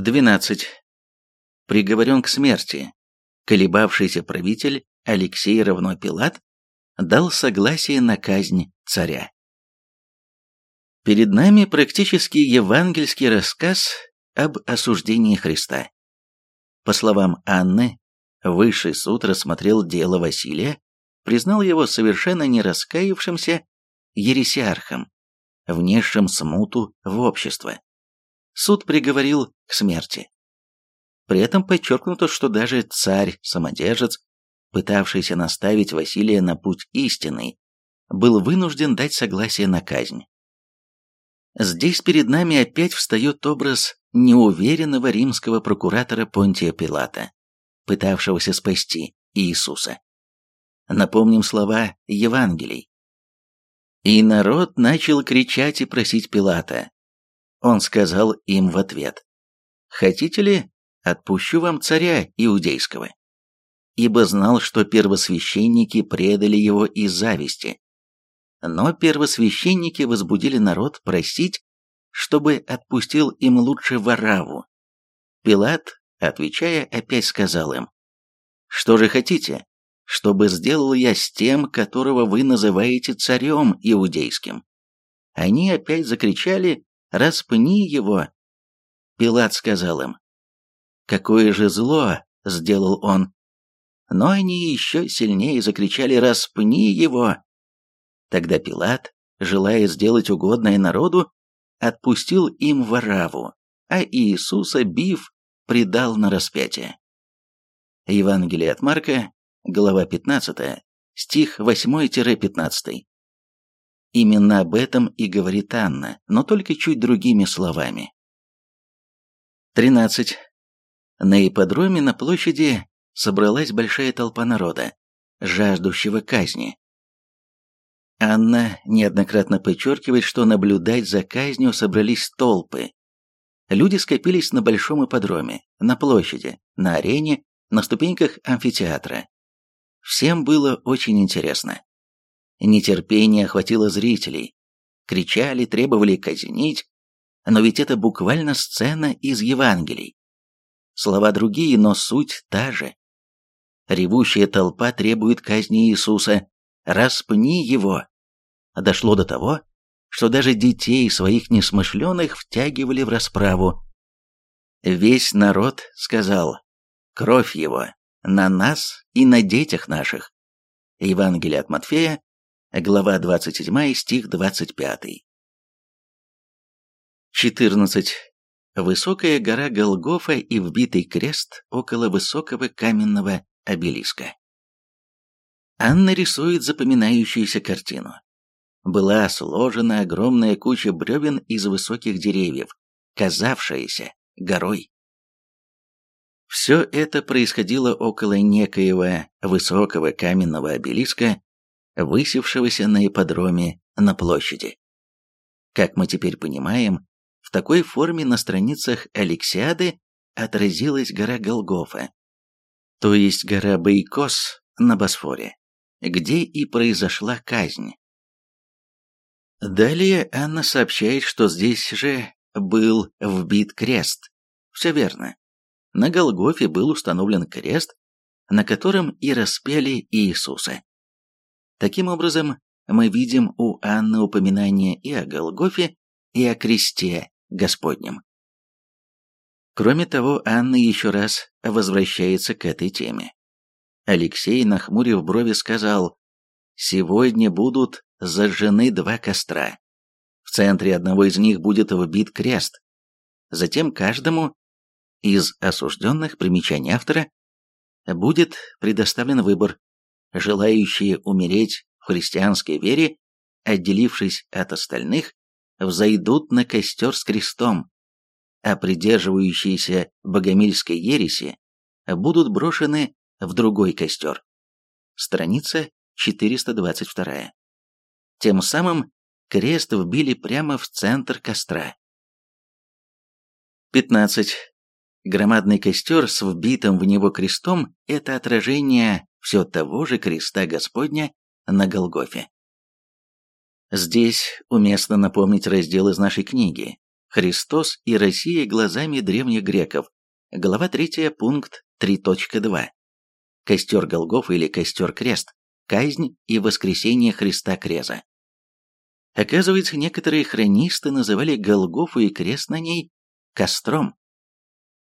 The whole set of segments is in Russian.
12. Приговорен к смерти. Колебавшийся правитель Алексей равно Пилат дал согласие на казнь царя. Перед нами практически евангельский рассказ об осуждении Христа. По словам Анны, Высший суд рассмотрел дело Василия, признал его совершенно не раскаявшимся ересиархом, внесшим смуту в общество. Суд приговорил к смерти. При этом подчеркнуто, что даже царь-самодержец, пытавшийся наставить Василия на путь истинный, был вынужден дать согласие на казнь. Здесь перед нами опять встает образ неуверенного римского прокуратора Понтия Пилата, пытавшегося спасти Иисуса. Напомним слова Евангелий. И народ начал кричать и просить Пилата. Он сказал им в ответ, «Хотите ли, отпущу вам царя иудейского?» Ибо знал, что первосвященники предали его из зависти. Но первосвященники возбудили народ просить, чтобы отпустил им лучше Вараву. Пилат, отвечая, опять сказал им, «Что же хотите, чтобы сделал я с тем, которого вы называете царем иудейским?» Они опять закричали, «Распни его!» Пилат сказал им, «Какое же зло!» — сделал он. Но они еще сильнее закричали «Распни его!» Тогда Пилат, желая сделать угодное народу, отпустил им Вараву, а Иисуса, бив, предал на распятие. Евангелие от Марка, глава 15, стих 8-15. Именно об этом и говорит Анна, но только чуть другими словами. 13. На ипподроме на площади собралась большая толпа народа, жаждущего казни. Анна неоднократно подчеркивает, что наблюдать за казнью собрались толпы. Люди скопились на большом ипподроме, на площади, на арене, на ступеньках амфитеатра. Всем было очень интересно. Нетерпение охватило зрителей. Кричали, требовали казнить, но ведь это буквально сцена из Евангелий. Слова другие, но суть та же. Ревущая толпа требует казни Иисуса, распни его. Дошло до того, что даже детей своих несмышленых втягивали в расправу. Весь народ сказал «Кровь его на нас и на детях наших». Евангелие от Матфея, глава 27, стих 25. 14. Высокая гора Голгофа и вбитый крест около высокого каменного обелиска. Анна рисует запоминающуюся картину. Была сложена огромная куча бревен из высоких деревьев, казавшаяся горой. Все это происходило около некоего высокого каменного обелиска, высевшегося на ипподроме на площади. Как мы теперь понимаем, в такой форме на страницах Алексиады отразилась гора Голгофа, то есть гора Бейкос на Босфоре где и произошла казнь. Далее Анна сообщает, что здесь же был вбит крест. Все верно. На Голгофе был установлен крест, на котором и распяли Иисуса. Таким образом, мы видим у Анны упоминание и о Голгофе, и о кресте Господнем. Кроме того, Анна еще раз возвращается к этой теме. Алексей, нахмурив брови, сказал, «Сегодня будут зажжены два костра. В центре одного из них будет вбит крест. Затем каждому из осужденных примечаний автора будет предоставлен выбор. Желающие умереть в христианской вере, отделившись от остальных, взойдут на костер с крестом, а придерживающиеся богомильской ереси будут брошены в другой костер. Страница 422. Тем самым крест вбили прямо в центр костра. 15. Громадный костер с вбитым в него крестом – это отражение все того же креста Господня на Голгофе. Здесь уместно напомнить раздел из нашей книги, Христос и Россия глазами древних греков. Глава 3, пункт 3.2. Костер Голгоф или костер Крест. Казнь и воскресение Христа Креза. Оказывается, некоторые хронисты называли Голгофу и крест на ней костром.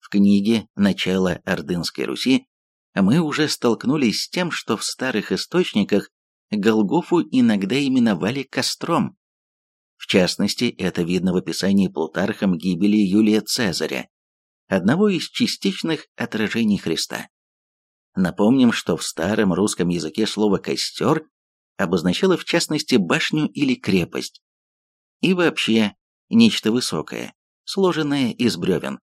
В книге «Начало Ордынской Руси» мы уже столкнулись с тем, что в старых источниках Голгофу иногда именовали костром. В частности, это видно в описании Плутархом гибели Юлия Цезаря, одного из частичных отражений Христа. Напомним, что в старом русском языке слово «костер» обозначало в частности башню или крепость. И вообще, нечто высокое, сложенное из бревен.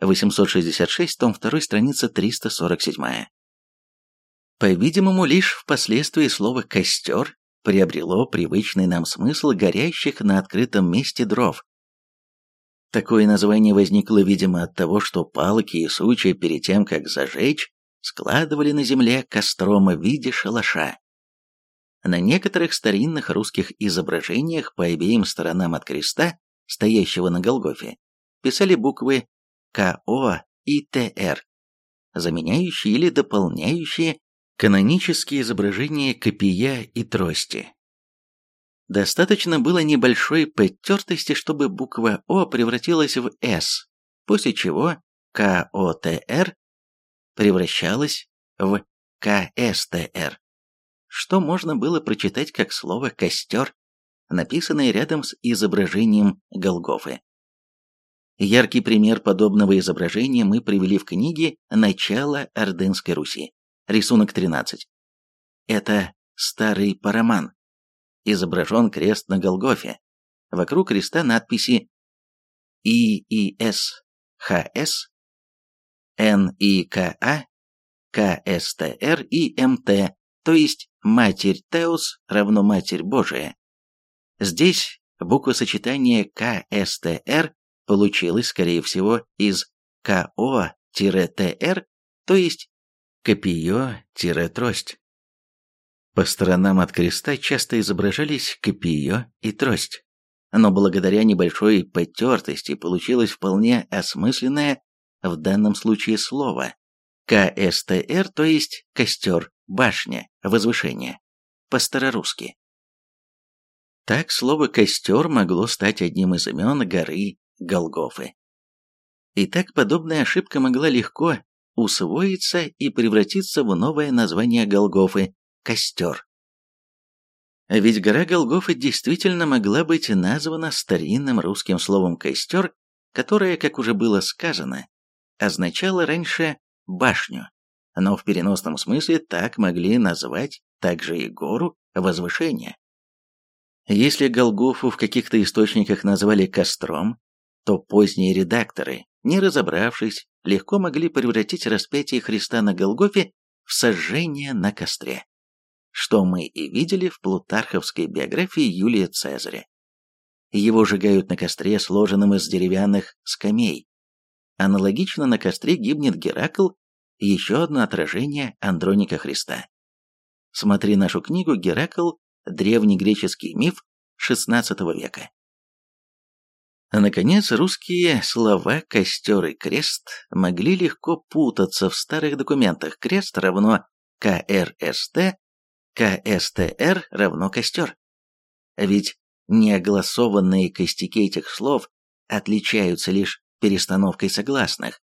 866, том 2, страница 347. По-видимому, лишь впоследствии слово «костер» приобрело привычный нам смысл горящих на открытом месте дров. Такое название возникло, видимо, от того, что палки и сучья перед тем, как зажечь, складывали на земле костром в виде шалаша. На некоторых старинных русских изображениях по обеим сторонам от креста, стоящего на Голгофе, писали буквы КО и ТР, заменяющие или дополняющие канонические изображения копия и трости. Достаточно было небольшой подтертости, чтобы буква О превратилась в С, после чего КОТР превращалась в КСТР, что можно было прочитать как слово «костер», написанное рядом с изображением Голгофы. Яркий пример подобного изображения мы привели в книге «Начало Ордынской Руси». Рисунок 13. Это старый параман. Изображен крест на Голгофе. Вокруг креста надписи ИИС ХС, НИКА, КСТР и МТ, то есть Матерь Теус равно Матерь Божия. Здесь буквосочетание КСТР получилось, скорее всего, из КО-ТР, то есть копье-трость. По сторонам от креста часто изображались копье и трость, но благодаря небольшой потертости получилось вполне осмысленное в данном случае слово КСТР, то есть костер, башня, возвышение, по-старорусски. Так слово «костер» могло стать одним из имен горы Голгофы. И так подобная ошибка могла легко усвоиться и превратиться в новое название Голгофы – костер. Ведь гора Голгофа действительно могла быть названа старинным русским словом «костер», которое, как уже было сказано, означало раньше «башню», но в переносном смысле так могли назвать также и гору возвышения. Если Голгофу в каких-то источниках назвали костром, то поздние редакторы, не разобравшись, легко могли превратить распятие Христа на Голгофе в сожжение на костре, что мы и видели в плутарховской биографии Юлия Цезаря. Его сжигают на костре, сложенном из деревянных скамей. Аналогично на костре гибнет Геракл, еще одно отражение Андроника Христа. Смотри нашу книгу «Геракл. Древнегреческий миф XVI века». А наконец, русские слова «костер» и «крест» могли легко путаться в старых документах. Крест равно КРСТ, КСТР равно костер. Ведь неогласованные костяки этих слов отличаются лишь перестановкой согласных.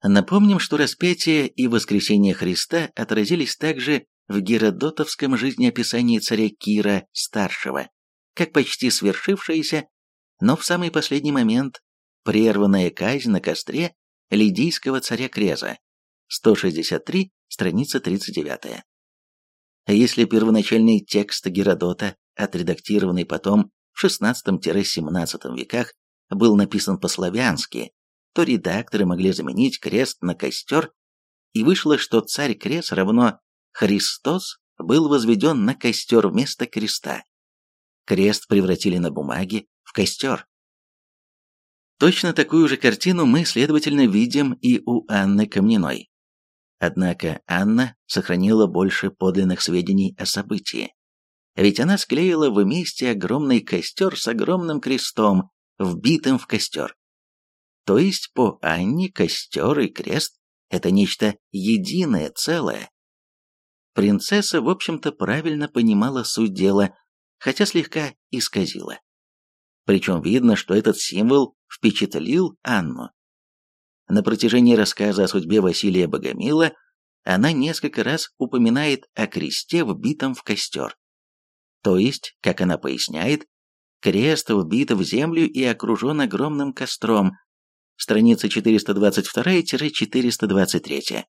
Напомним, что распятие и воскресение Христа отразились также в геродотовском жизнеописании царя Кира Старшего, как почти свершившееся но в самый последний момент прерванная казнь на костре лидийского царя Креза. 163, страница 39. Если первоначальный текст Геродота, отредактированный потом в XVI-XVII веках, был написан по-славянски, то редакторы могли заменить крест на костер, и вышло, что царь Крес равно Христос был возведен на костер вместо креста. Крест превратили на бумаге, в костер. Точно такую же картину мы, следовательно, видим и у Анны Камниной. Однако Анна сохранила больше подлинных сведений о событии. Ведь она склеила вместе огромный костер с огромным крестом, вбитым в костер. То есть по Анне костер и крест – это нечто единое, целое. Принцесса, в общем-то, правильно понимала суть дела, хотя слегка исказила. Причем видно, что этот символ впечатлил Анну. На протяжении рассказа о судьбе Василия Богомила она несколько раз упоминает о кресте, вбитом в костер. То есть, как она поясняет, крест вбит в землю и окружен огромным костром. Страница 422-423.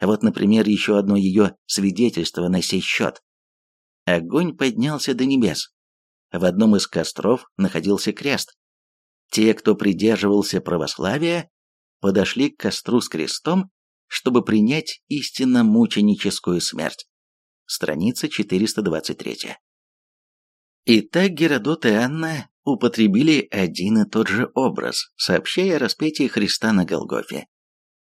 Вот, например, еще одно ее свидетельство на сей счет. Огонь поднялся до небес. В одном из костров находился крест. Те, кто придерживался православия, подошли к костру с крестом, чтобы принять истинно мученическую смерть. Страница 423. Итак, Геродот и Анна употребили один и тот же образ, сообщая о распятии Христа на Голгофе.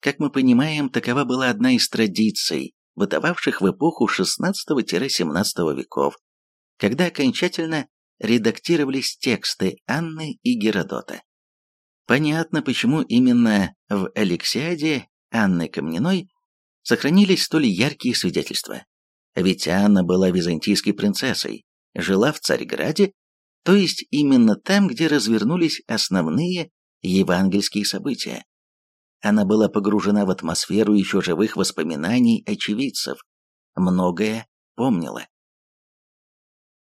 Как мы понимаем, такова была одна из традиций, бытовавших в эпоху XVI-XVII веков, когда окончательно редактировались тексты Анны и Геродота. Понятно, почему именно в Алексиаде Анны Камниной сохранились столь яркие свидетельства. Ведь Анна была византийской принцессой, жила в Царьграде, то есть именно там, где развернулись основные евангельские события. Она была погружена в атмосферу еще живых воспоминаний очевидцев, многое помнила.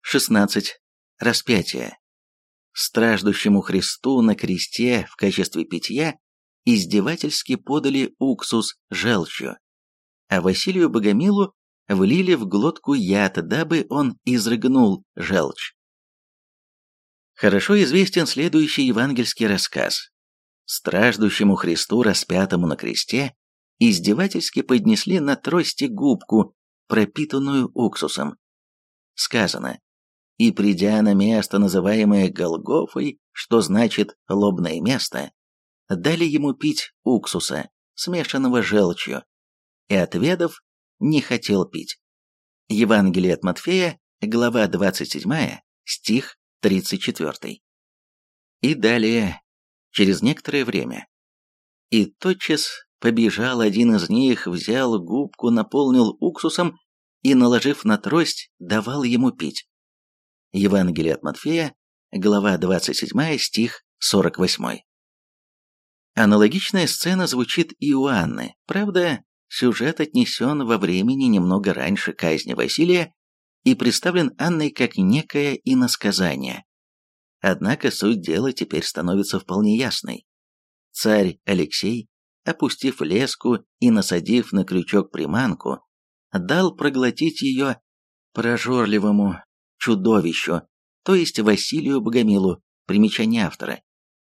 16. Распятие. Страждущему Христу на кресте в качестве питья издевательски подали уксус желчью, а Василию Богомилу влили в глотку яд, дабы он изрыгнул желчь. Хорошо известен следующий евангельский рассказ. Страждущему Христу, распятому на кресте, издевательски поднесли на трости губку, пропитанную уксусом. Сказано, и придя на место, называемое Голгофой, что значит «лобное место», дали ему пить уксуса, смешанного желчью, и, отведав, не хотел пить. Евангелие от Матфея, глава 27, стих 34. И далее, через некоторое время. И тотчас побежал один из них, взял губку, наполнил уксусом и, наложив на трость, давал ему пить. Евангелие от Матфея, глава 27, стих 48. Аналогичная сцена звучит и у Анны. Правда, сюжет отнесен во времени немного раньше казни Василия и представлен Анной как некое иносказание. Однако суть дела теперь становится вполне ясной. Царь Алексей, опустив леску и насадив на крючок приманку, дал проглотить ее прожорливому чудовищу, то есть Василию Богомилу, примечание автора.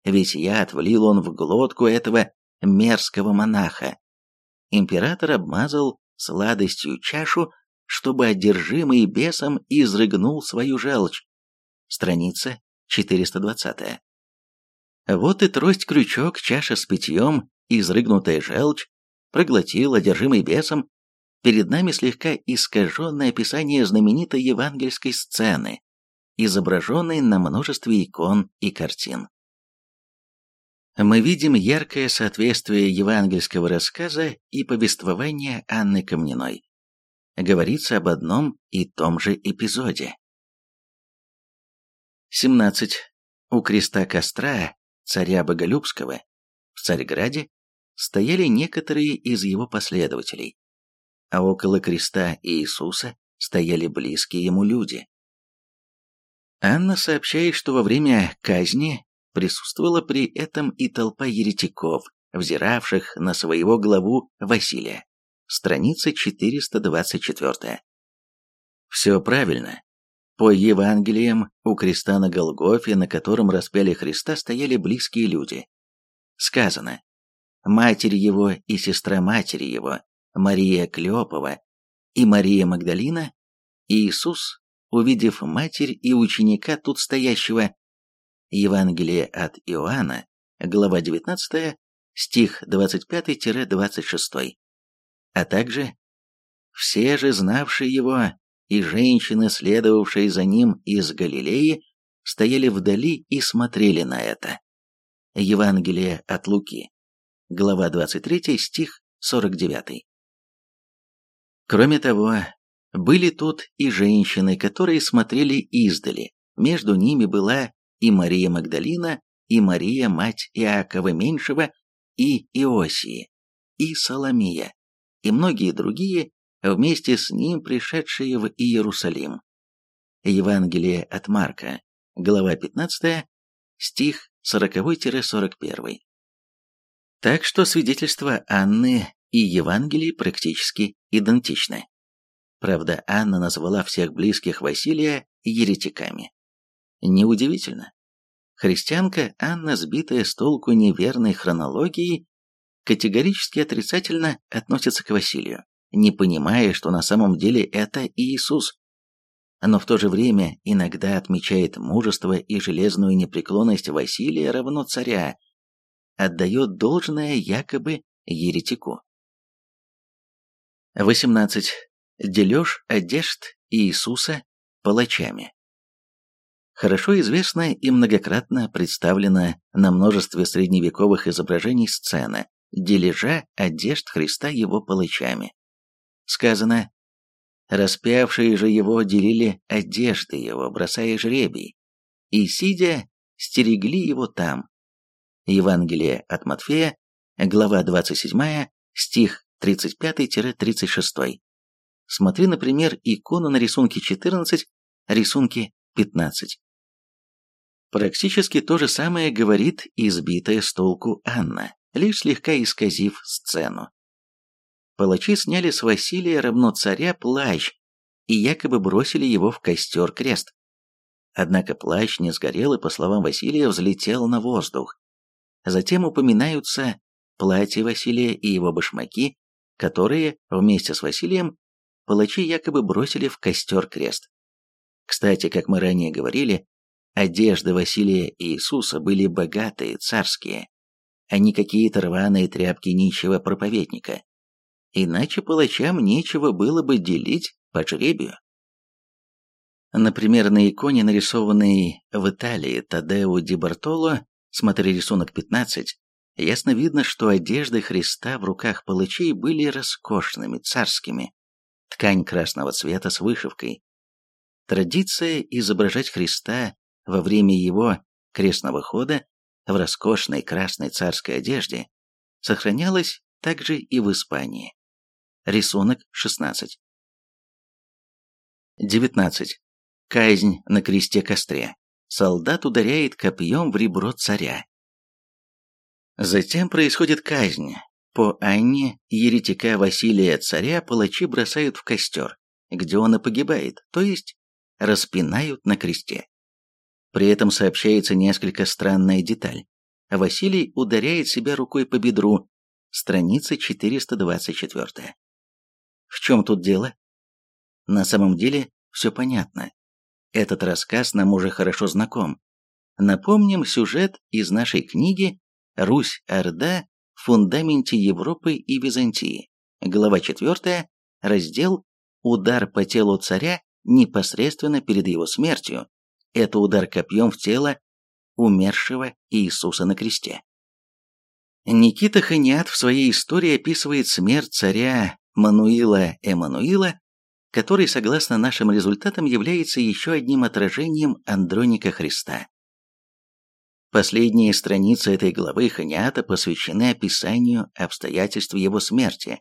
Ведь яд влил он в глотку этого мерзкого монаха. Император обмазал сладостью чашу, чтобы одержимый бесом изрыгнул свою желчь. Страница 420. Вот и трость-крючок, чаша с питьем, изрыгнутая желчь, проглотил одержимый бесом, перед нами слегка искаженное описание знаменитой евангельской сцены, изображенной на множестве икон и картин мы видим яркое соответствие евангельского рассказа и повествования Анны Камниной. Говорится об одном и том же эпизоде. 17. У креста костра царя Боголюбского в Царьграде стояли некоторые из его последователей, а около креста Иисуса стояли близкие ему люди. Анна сообщает, что во время казни Присутствовала при этом и толпа еретиков, взиравших на своего главу Василия. Страница 424. Все правильно. По Евангелиям у креста на Голгофе, на котором распяли Христа, стояли близкие люди. Сказано, матерь его и сестра матери его, Мария Клеопова и Мария Магдалина, и Иисус, увидев матерь и ученика тут стоящего, Евангелие от Иоанна, глава 19, стих 25-26, а также «Все же знавшие его и женщины, следовавшие за ним из Галилеи, стояли вдали и смотрели на это. Евангелие от Луки, глава 23, стих 49. Кроме того, были тут и женщины, которые смотрели издали. Между ними была и Мария Магдалина, и Мария, мать Иакова Меньшего, и Иосии, и Соломия, и многие другие, вместе с ним пришедшие в Иерусалим. Евангелие от Марка, глава 15, стих 40-41. Так что свидетельства Анны и Евангелий практически идентичны. Правда, Анна назвала всех близких Василия еретиками. Неудивительно. Христианка Анна, сбитая с толку неверной хронологией, категорически отрицательно относится к Василию, не понимая, что на самом деле это Иисус. Но в то же время иногда отмечает мужество и железную непреклонность Василия равно царя, отдает должное якобы еретику. 18. Дележ одежд Иисуса палачами. Хорошо известна и многократно представлена на множестве средневековых изображений сцена дележа одежд Христа его палачами. Сказано, распявшие же его делили одежды его, бросая жребий, и, сидя, стерегли его там. Евангелие от Матфея, глава 27, стих 35-36. Смотри, например, икону на рисунке 14, рисунке 15. Практически то же самое говорит избитая с толку Анна, лишь слегка исказив сцену. Палачи сняли с Василия равно царя плащ и якобы бросили его в костер крест. Однако плащ не сгорел и, по словам Василия, взлетел на воздух. Затем упоминаются платье Василия и его башмаки, которые, вместе с Василием, палачи якобы бросили в костер крест. Кстати, как мы ранее говорили, одежды Василия и Иисуса были богатые, царские, а не какие-то рваные тряпки нищего проповедника. Иначе палачам нечего было бы делить по жребию. Например, на иконе, нарисованной в Италии Тадео ди Бартоло, смотри рисунок 15, ясно видно, что одежды Христа в руках палачей были роскошными, царскими. Ткань красного цвета с вышивкой. Традиция изображать Христа во время его крестного хода в роскошной красной царской одежде сохранялась также и в Испании. Рисунок 16. 19. Казнь на кресте-костре. Солдат ударяет копьем в ребро царя. Затем происходит казнь. По Анне еретика Василия царя палачи бросают в костер, где он и погибает, то есть распинают на кресте. При этом сообщается несколько странная деталь. Василий ударяет себя рукой по бедру. Страница 424. В чем тут дело? На самом деле все понятно. Этот рассказ нам уже хорошо знаком. Напомним сюжет из нашей книги «Русь-Орда в фундаменте Европы и Византии». Глава 4, раздел «Удар по телу царя непосредственно перед его смертью». Это удар копьем в тело умершего Иисуса на кресте. Никита Ханиат в своей истории описывает смерть царя Мануила Эммануила, который, согласно нашим результатам, является еще одним отражением Андроника Христа. Последние страницы этой главы Ханиата посвящены описанию обстоятельств его смерти.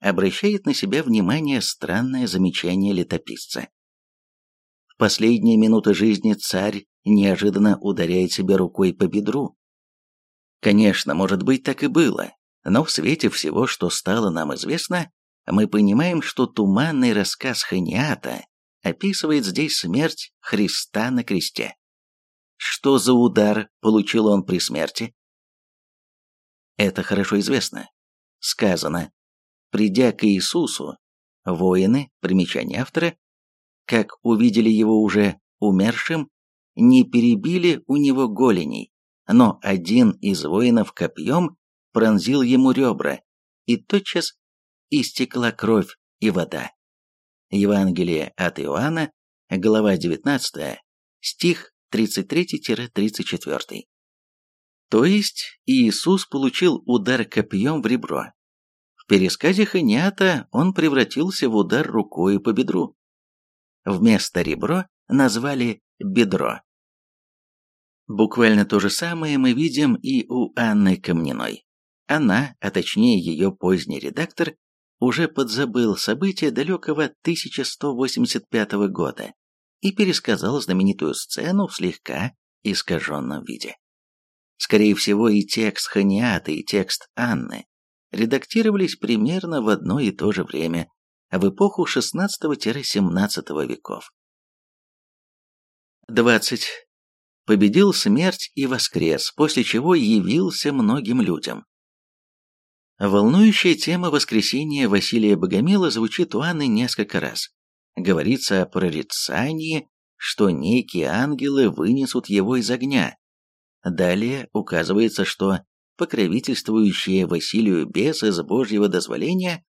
Обращает на себя внимание странное замечание летописца. В последние минуты жизни царь неожиданно ударяет себя рукой по бедру. Конечно, может быть, так и было, но в свете всего, что стало нам известно, мы понимаем, что туманный рассказ Ханиата описывает здесь смерть Христа на кресте. Что за удар получил он при смерти? Это хорошо известно. Сказано, придя к Иисусу, воины, примечание автора, как увидели его уже умершим, не перебили у него голеней, но один из воинов копьем пронзил ему ребра, и тотчас истекла кровь и вода. Евангелие от Иоанна, глава 19, стих 33-34. То есть Иисус получил удар копьем в ребро. В пересказе Ханиата он превратился в удар рукой по бедру. Вместо ребро назвали бедро. Буквально то же самое мы видим и у Анны Камниной. Она, а точнее ее поздний редактор, уже подзабыл события далекого 1185 года и пересказал знаменитую сцену в слегка искаженном виде. Скорее всего, и текст Ханиата, и текст Анны редактировались примерно в одно и то же время, в эпоху XVI-XVII веков. 20. Победил смерть и воскрес, после чего явился многим людям. Волнующая тема воскресения Василия Богомила звучит у Анны несколько раз. Говорится о прорицании, что некие ангелы вынесут его из огня. Далее указывается, что покровительствующие Василию бесы с Божьего дозволения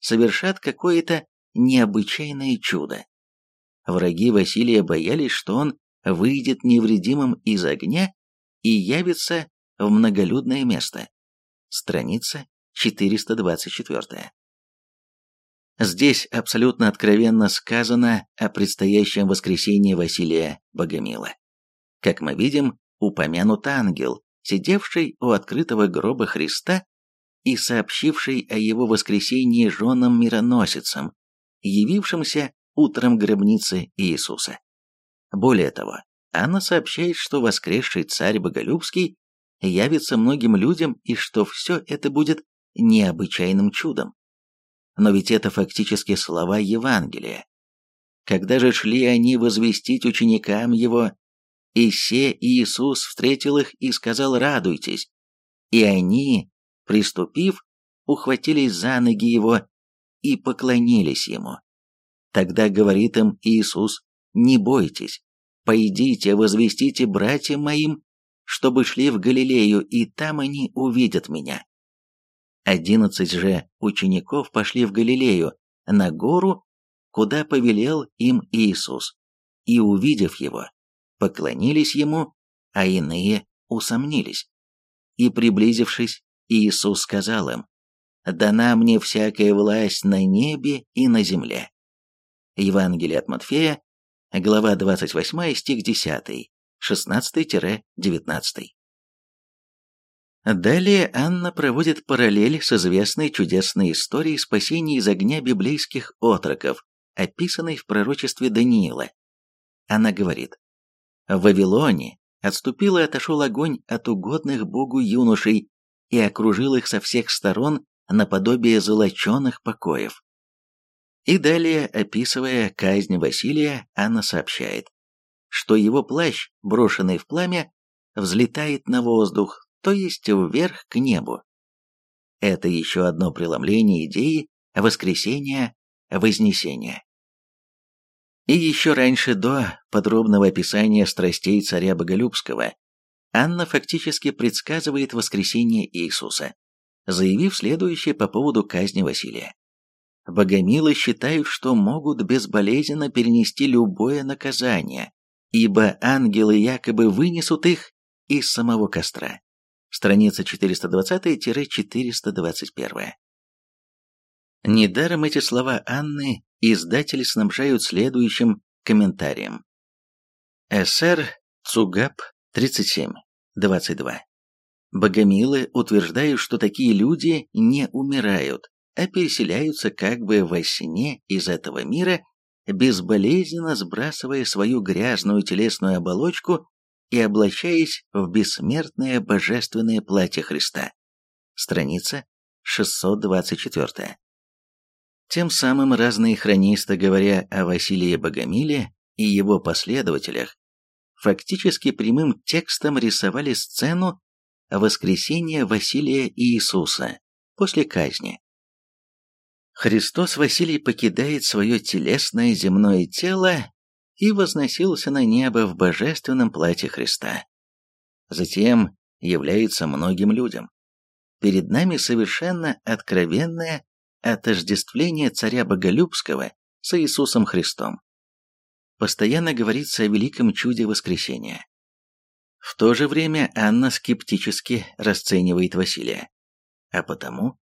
совершат какое-то необычайное чудо. Враги Василия боялись, что он выйдет невредимым из огня и явится в многолюдное место. Страница 424. Здесь абсолютно откровенно сказано о предстоящем воскресении Василия Богомила. Как мы видим, упомянут ангел, сидевший у открытого гроба Христа и сообщивший о его воскресении женам-мироносицам, явившимся утром гробницы Иисуса. Более того, Анна сообщает, что воскресший царь Боголюбский явится многим людям и что все это будет необычайным чудом. Но ведь это фактически слова Евангелия. Когда же шли они возвестить ученикам его, и се Иисус встретил их и сказал «радуйтесь», и они, приступив, ухватились за ноги его и поклонились ему. Тогда говорит им Иисус «не бойтесь, пойдите, возвестите братьям моим, чтобы шли в Галилею, и там они увидят меня». Одиннадцать же учеников пошли в Галилею, на гору, куда повелел им Иисус, и, увидев его, поклонились ему, а иные усомнились. И, приблизившись, Иисус сказал им, «Дана мне всякая власть на небе и на земле». Евангелие от Матфея, глава 28, стих 10, 16-19. Далее Анна проводит параллель с известной чудесной историей спасения из огня библейских отроков, описанной в пророчестве Даниила. Она говорит, «В Вавилоне отступил и отошел огонь от угодных Богу юношей и окружил их со всех сторон наподобие золоченых покоев». И далее, описывая казнь Василия, Анна сообщает, что его плащ, брошенный в пламя, взлетает на воздух, то есть вверх к небу. Это еще одно преломление идеи воскресения, вознесения. И еще раньше, до подробного описания страстей царя Боголюбского, Анна фактически предсказывает воскресение Иисуса, заявив следующее по поводу казни Василия. Богомилы считают, что могут безболезненно перенести любое наказание, ибо ангелы якобы вынесут их из самого костра страница 420-421. Недаром эти слова Анны издатели снабжают следующим комментарием. СР Цугап 37, 22. Богомилы утверждают, что такие люди не умирают, а переселяются как бы во сне из этого мира, безболезненно сбрасывая свою грязную телесную оболочку и облачаясь в бессмертное божественное платье Христа. Страница 624. Тем самым разные хронисты, говоря о Василии Богомиле и его последователях, фактически прямым текстом рисовали сцену воскресения Василия Иисуса после казни. Христос Василий покидает свое телесное земное тело и возносился на небо в божественном платье Христа. Затем является многим людям. Перед нами совершенно откровенное отождествление царя Боголюбского с Иисусом Христом. постоянно говорится о великом чуде воскресения. В то же время Анна скептически расценивает Василия, а потому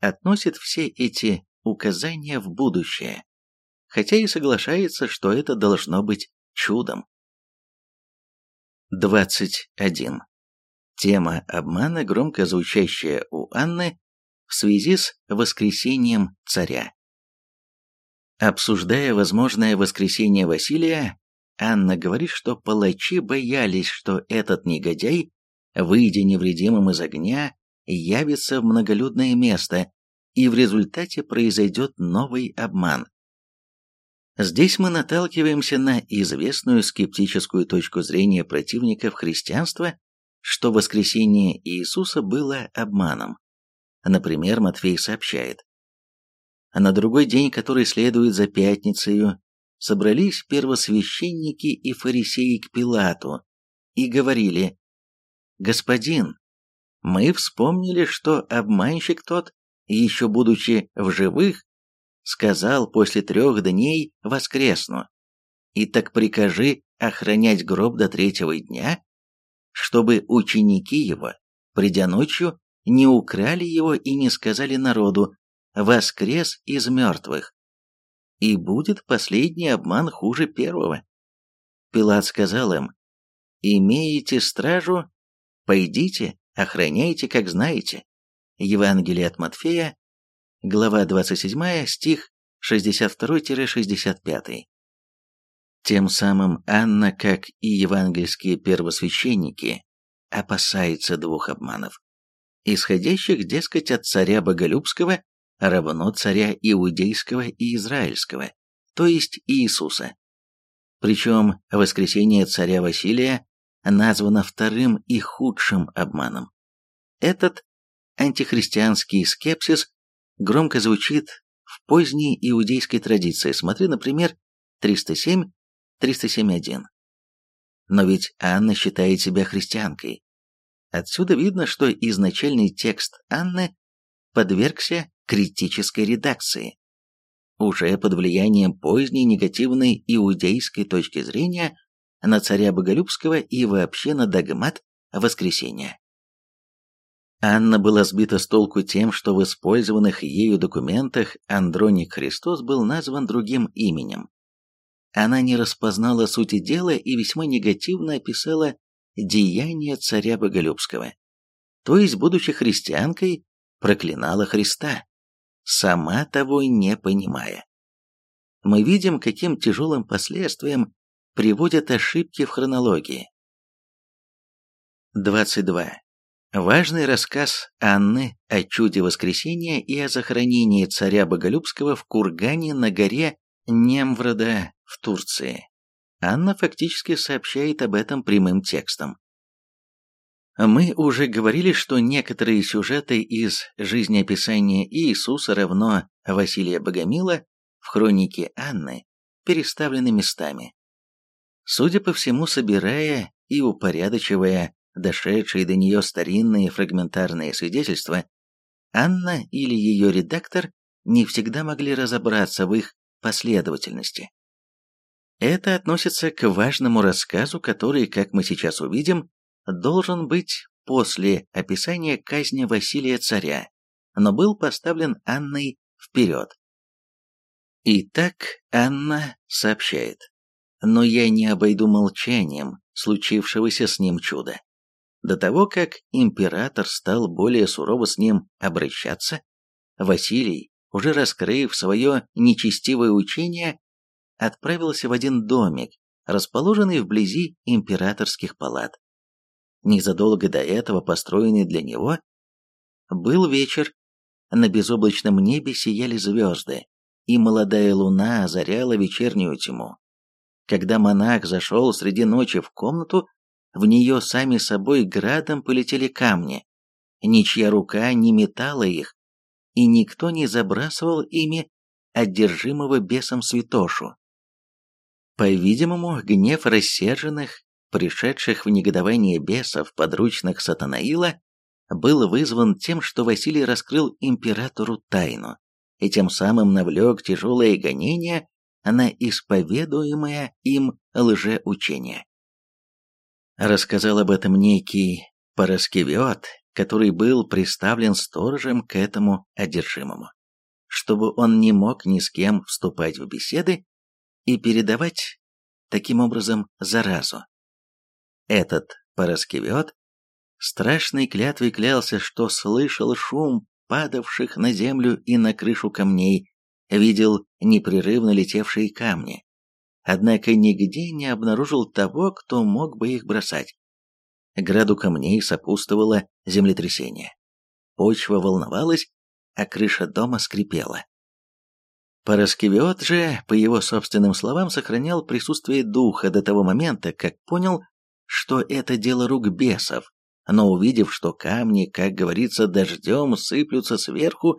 относит все эти указания в будущее, хотя и соглашается, что это должно быть чудом. 21. Тема обмана, громко звучащая у Анны в связи с воскресением царя. Обсуждая возможное воскресение Василия, Анна говорит, что палачи боялись, что этот негодяй, выйдя невредимым из огня, явится в многолюдное место, и в результате произойдет новый обман. Здесь мы наталкиваемся на известную скептическую точку зрения противников христианства, что воскресение Иисуса было обманом. Например, Матфей сообщает, «А на другой день, который следует за пятницею, собрались первосвященники и фарисеи к Пилату и говорили, «Господин, мы вспомнили, что обманщик тот, еще будучи в живых, сказал после трех дней воскресну. И так прикажи охранять гроб до третьего дня, чтобы ученики его, придя ночью, не украли его и не сказали народу «воскрес из мертвых» и будет последний обман хуже первого. Пилат сказал им, «Имеете стражу? Пойдите, охраняйте, как знаете». Евангелие от Матфея, глава 27, стих 62-65. Тем самым Анна, как и евангельские первосвященники, опасается двух обманов, исходящих, дескать, от царя Боголюбского равно царя Иудейского и Израильского, то есть Иисуса. Причем воскресение царя Василия названо вторым и худшим обманом. Этот антихристианский скепсис громко звучит в поздней иудейской традиции, смотри, например, 307, 307.1. Но ведь Анна считает себя христианкой. Отсюда видно, что изначальный текст Анны подвергся критической редакции. Уже под влиянием поздней негативной иудейской точки зрения на царя Боголюбского и вообще на догмат воскресения. Анна была сбита с толку тем, что в использованных ею документах Андроник Христос был назван другим именем. Она не распознала сути дела и весьма негативно описала деяния царя Боголюбского. То есть, будучи христианкой, проклинала Христа, сама того не понимая. Мы видим, каким тяжелым последствиям приводят ошибки в хронологии. 22. Важный рассказ Анны о чуде воскресения и о захоронении царя Боголюбского в кургане на горе Немврода в Турции. Анна фактически сообщает об этом прямым текстом. Мы уже говорили, что некоторые сюжеты из жизнеописания Иисуса равно Василия Богомила в хронике Анны переставлены местами. Судя по всему, собирая и упорядочивая дошедшие до нее старинные фрагментарные свидетельства, Анна или ее редактор не всегда могли разобраться в их последовательности. Это относится к важному рассказу, который, как мы сейчас увидим, должен быть после описания казни Василия Царя, но был поставлен Анной вперед. Итак, Анна сообщает, но я не обойду молчанием случившегося с ним чуда. До того, как император стал более сурово с ним обращаться, Василий, уже раскрыв свое нечестивое учение, отправился в один домик, расположенный вблизи императорских палат незадолго до этого построенный для него, был вечер, на безоблачном небе сияли звезды, и молодая луна озаряла вечернюю тьму. Когда монах зашел среди ночи в комнату, в нее сами собой градом полетели камни, ничья рука не метала их, и никто не забрасывал ими одержимого бесом святошу. По-видимому, гнев рассерженных пришедших в негодование бесов, подручных Сатанаила, был вызван тем, что Василий раскрыл императору тайну и тем самым навлек тяжелое гонение на исповедуемое им лжеучение. Рассказал об этом некий Параскевиот, который был приставлен сторожем к этому одержимому, чтобы он не мог ни с кем вступать в беседы и передавать таким образом заразу. Этот Параскевиот страшной клятвой клялся, что слышал шум падавших на землю и на крышу камней, видел непрерывно летевшие камни, однако нигде не обнаружил того, кто мог бы их бросать. Граду камней сопутствовало землетрясение. Почва волновалась, а крыша дома скрипела. Параскевиот же, по его собственным словам, сохранял присутствие духа до того момента, как понял, что это дело рук бесов, но увидев, что камни, как говорится, дождем сыплются сверху,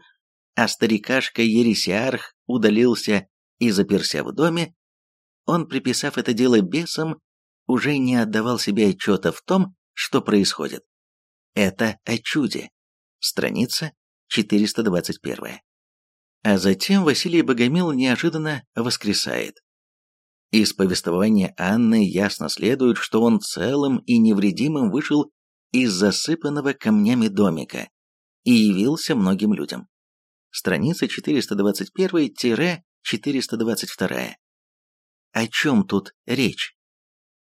а старикашка-ересиарх удалился и заперся в доме, он, приписав это дело бесам, уже не отдавал себе отчета в том, что происходит. Это о чуде. Страница 421. А затем Василий Богомил неожиданно воскресает. Из повествования Анны ясно следует, что он целым и невредимым вышел из засыпанного камнями домика и явился многим людям. Страница 421-422. О чем тут речь?